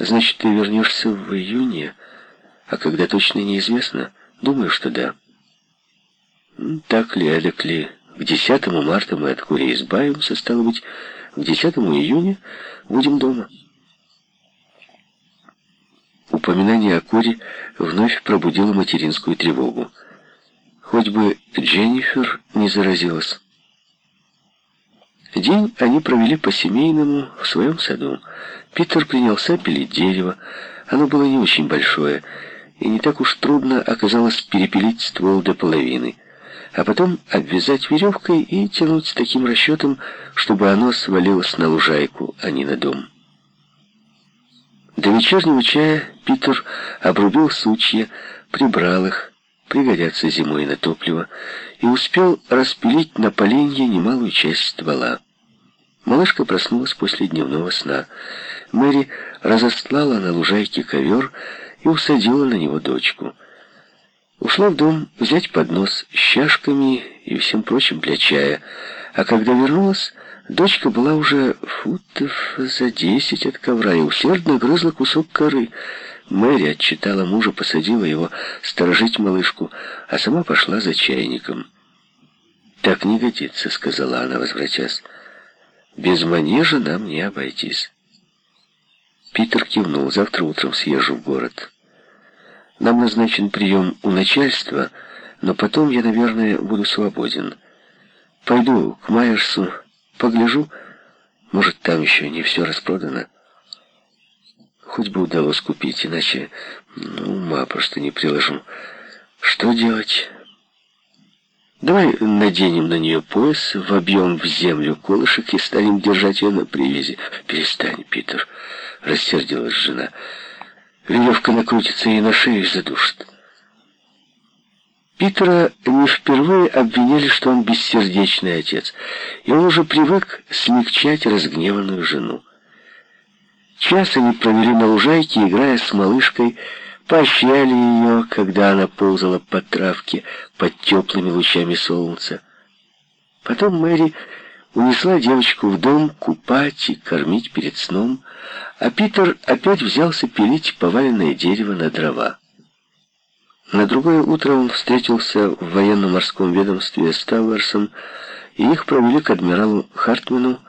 Значит, ты вернешься в июне, а когда точно неизвестно? Думаю, что да. Так ли, эдак ли, к 10 марта мы от Кури избавимся, стало быть, к 10 июня будем дома. Упоминание о Коре вновь пробудило материнскую тревогу. Хоть бы Дженнифер не заразилась. День они провели по-семейному в своем саду. Питер принялся пилить дерево. Оно было не очень большое, и не так уж трудно оказалось перепилить ствол до половины, а потом обвязать веревкой и тянуть с таким расчетом, чтобы оно свалилось на лужайку, а не на дом. До вечернего чая Питер обрубил сучья, прибрал их, пригодятся зимой на топливо, и успел распилить на поленье немалую часть ствола. Малышка проснулась после дневного сна. Мэри разостлала на лужайке ковер и усадила на него дочку. Ушла в дом взять поднос с чашками и всем прочим для чая, а когда вернулась, дочка была уже футов за десять от ковра и усердно грызла кусок коры. Мэри отчитала мужа, посадила его сторожить малышку, а сама пошла за чайником. «Так не годится», — сказала она, возвратясь. «Без манежа нам не обойтись». Питер кивнул. «Завтра утром съезжу в город. Нам назначен прием у начальства, но потом я, наверное, буду свободен. Пойду к Майерсу, погляжу, может, там еще не все распродано». Хоть бы удалось купить, иначе ну, ума просто не приложу. Что делать? Давай наденем на нее пояс, вобьем в землю колышек и станем держать ее на привязи. Перестань, Питер, рассердилась жена. Веревка накрутится и на шею задушит. Питера не впервые обвиняли, что он бессердечный отец, и он уже привык смягчать разгневанную жену. Час они провели на лужайке, играя с малышкой, поощряли ее, когда она ползала по травке под теплыми лучами солнца. Потом Мэри унесла девочку в дом купать и кормить перед сном, а Питер опять взялся пилить поваленное дерево на дрова. На другое утро он встретился в военно-морском ведомстве с Тауэрсом, и их провели к адмиралу Хартману,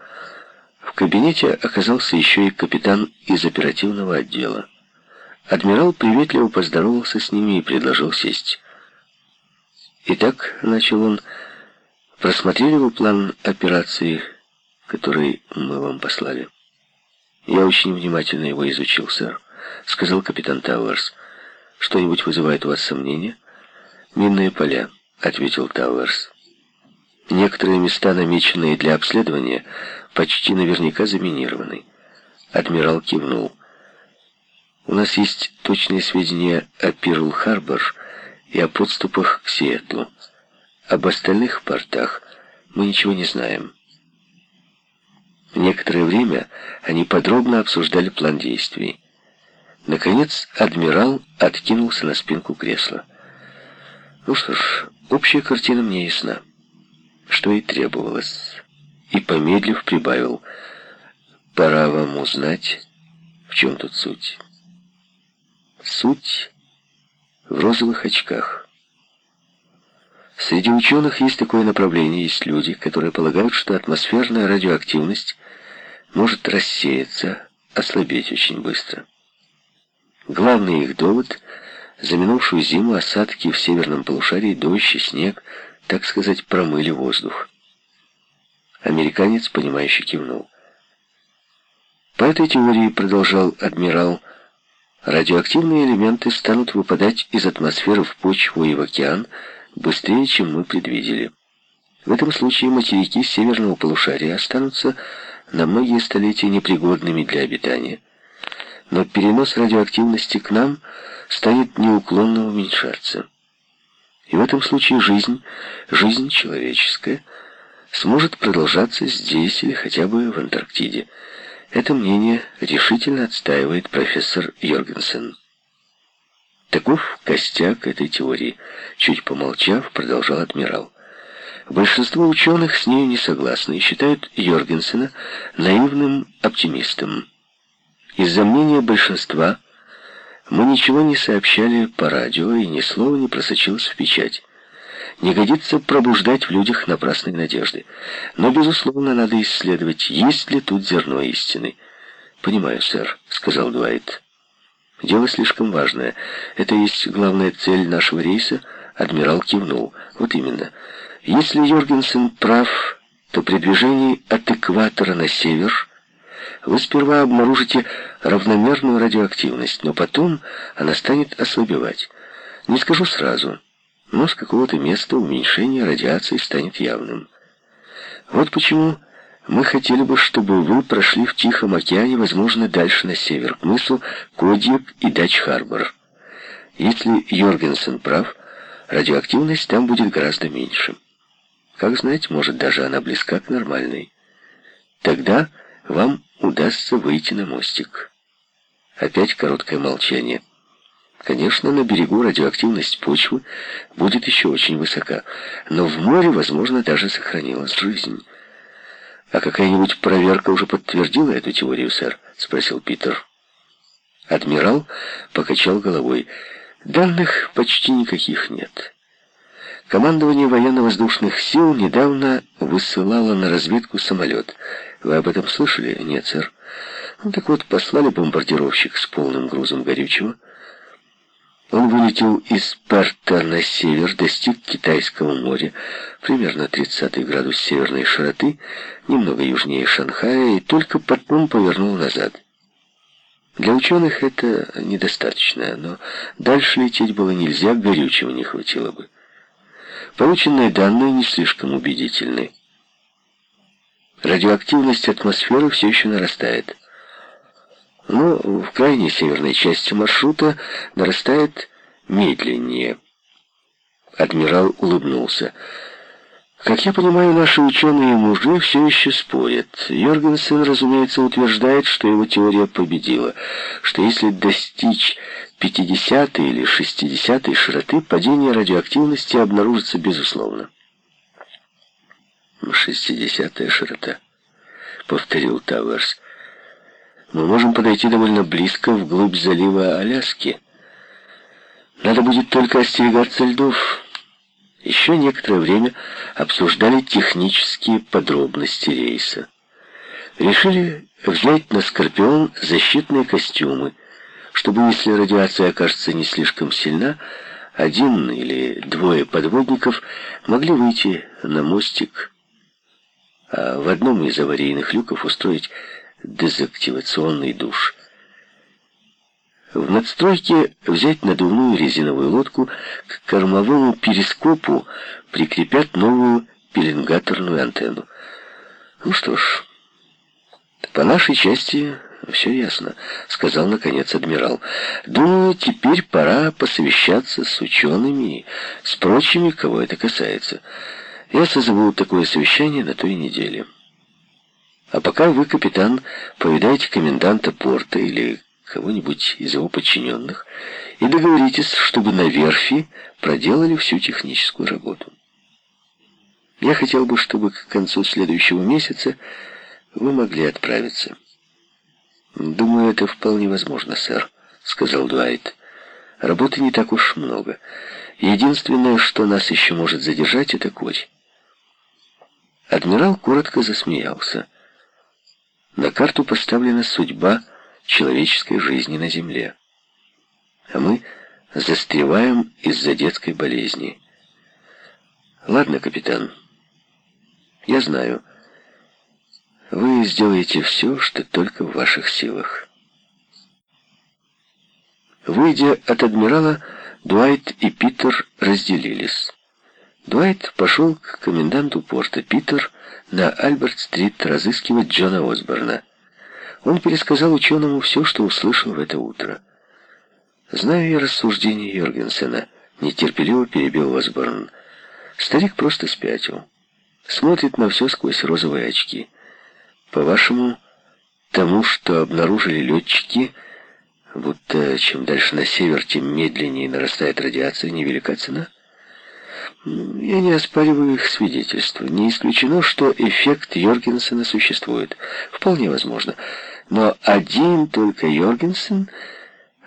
в кабинете оказался еще и капитан из оперативного отдела. Адмирал приветливо поздоровался с ними и предложил сесть. «Итак», — начал он, — «просмотрели вы план операции, который мы вам послали?» «Я очень внимательно его изучил, сэр», — сказал капитан Тауэрс. «Что-нибудь вызывает у вас сомнения?» «Минные поля», — ответил Тауэрс. «Некоторые места, намеченные для обследования, — почти наверняка заминированный. Адмирал кивнул. У нас есть точные сведения о Пирл-Харбор и о подступах к Сиэтлу. Об остальных портах мы ничего не знаем. Некоторое время они подробно обсуждали план действий. Наконец, адмирал откинулся на спинку кресла. Ну что ж, общая картина мне ясна, что и требовалось и, помедлив, прибавил, «Пора вам узнать, в чем тут суть». Суть в розовых очках. Среди ученых есть такое направление, есть люди, которые полагают, что атмосферная радиоактивность может рассеяться, ослабеть очень быстро. Главный их довод – за минувшую зиму осадки в северном полушарии, дождь и снег, так сказать, промыли воздух. Американец, понимающе кивнул. По этой теории, продолжал адмирал, радиоактивные элементы станут выпадать из атмосферы в почву и в океан быстрее, чем мы предвидели. В этом случае материки северного полушария останутся на многие столетия непригодными для обитания. Но перенос радиоактивности к нам станет неуклонно уменьшаться. И в этом случае жизнь, жизнь человеческая – сможет продолжаться здесь или хотя бы в Антарктиде. Это мнение решительно отстаивает профессор Йоргенсен. Таков костяк этой теории. Чуть помолчав, продолжал адмирал. Большинство ученых с нею не согласны и считают Йоргенсена наивным оптимистом. Из-за мнения большинства мы ничего не сообщали по радио, и ни слова не просочилось в печать. Не годится пробуждать в людях напрасной надежды. Но, безусловно, надо исследовать, есть ли тут зерно истины. «Понимаю, сэр», — сказал Дуайт. «Дело слишком важное. Это есть главная цель нашего рейса?» Адмирал кивнул. «Вот именно. Если Йоргенсен прав, то при движении от экватора на север вы сперва обнаружите равномерную радиоактивность, но потом она станет ослабевать. Не скажу сразу, но с какого-то места уменьшение радиации станет явным. Вот почему мы хотели бы, чтобы вы прошли в Тихом океане, возможно, дальше на север, к мысу Кодьяк и Дач-Харбор. Если Йоргенсен прав, радиоактивность там будет гораздо меньше. Как знать, может, даже она близка к нормальной. Тогда вам удастся выйти на мостик. Опять короткое молчание. Конечно, на берегу радиоактивность почвы будет еще очень высока, но в море, возможно, даже сохранилась жизнь. «А какая-нибудь проверка уже подтвердила эту теорию, сэр?» — спросил Питер. Адмирал покачал головой. «Данных почти никаких нет». Командование военно-воздушных сил недавно высылало на разведку самолет. Вы об этом слышали? Нет, сэр. Ну, так вот, послали бомбардировщик с полным грузом горючего. Он вылетел из Перта на север, достиг Китайского моря, примерно 30 градус северной широты, немного южнее Шанхая, и только потом повернул назад. Для ученых это недостаточно, но дальше лететь было нельзя, горючего не хватило бы. Полученные данные не слишком убедительны. Радиоактивность атмосферы все еще нарастает но в крайней северной части маршрута нарастает медленнее. Адмирал улыбнулся. Как я понимаю, наши ученые-мужи все еще спорят. Йоргенсен, разумеется, утверждает, что его теория победила, что если достичь 50 или 60 широты, падение радиоактивности обнаружится безусловно. «Шестидесятая широта», — повторил Тауэрс мы можем подойти довольно близко вглубь залива Аляски. Надо будет только остерегаться льдов. Еще некоторое время обсуждали технические подробности рейса. Решили взять на «Скорпион» защитные костюмы, чтобы, если радиация окажется не слишком сильна, один или двое подводников могли выйти на мостик, а в одном из аварийных люков устроить дезактивационный душ. В надстройке взять надувную резиновую лодку, к кормовому перископу прикрепят новую пеленгаторную антенну. Ну что ж, по нашей части все ясно, сказал наконец адмирал. Думаю, теперь пора посовещаться с учеными, с прочими, кого это касается. Я созову такое совещание на той неделе. А пока вы, капитан, повидаете коменданта порта или кого-нибудь из его подчиненных и договоритесь, чтобы на верфи проделали всю техническую работу. Я хотел бы, чтобы к концу следующего месяца вы могли отправиться. «Думаю, это вполне возможно, сэр», — сказал Дуайт. «Работы не так уж много. Единственное, что нас еще может задержать, это корь». Адмирал коротко засмеялся. На карту поставлена судьба человеческой жизни на Земле. А мы застреваем из-за детской болезни. Ладно, капитан, я знаю, вы сделаете все, что только в ваших силах. Выйдя от адмирала, Дуайт и Питер разделились. Дуайт пошел к коменданту порта. Питер на Альберт-стрит разыскивать Джона Осборна. Он пересказал ученому все, что услышал в это утро. «Знаю я рассуждения Йоргенсена», — нетерпеливо перебил Осборн. «Старик просто спятил. Смотрит на все сквозь розовые очки. По-вашему, тому, что обнаружили летчики, будто чем дальше на север, тем медленнее нарастает радиация, невелика цена?» Я не оспариваю их свидетельства. Не исключено, что эффект Йоргенсена существует. Вполне возможно. Но один только Йоргенсен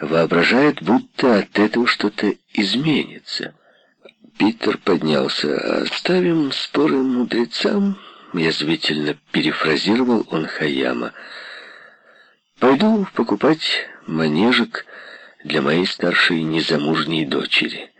воображает, будто от этого что-то изменится. Питер поднялся. «Оставим споры мудрецам», — язвительно перефразировал он Хаяма. «Пойду покупать манежек для моей старшей незамужней дочери».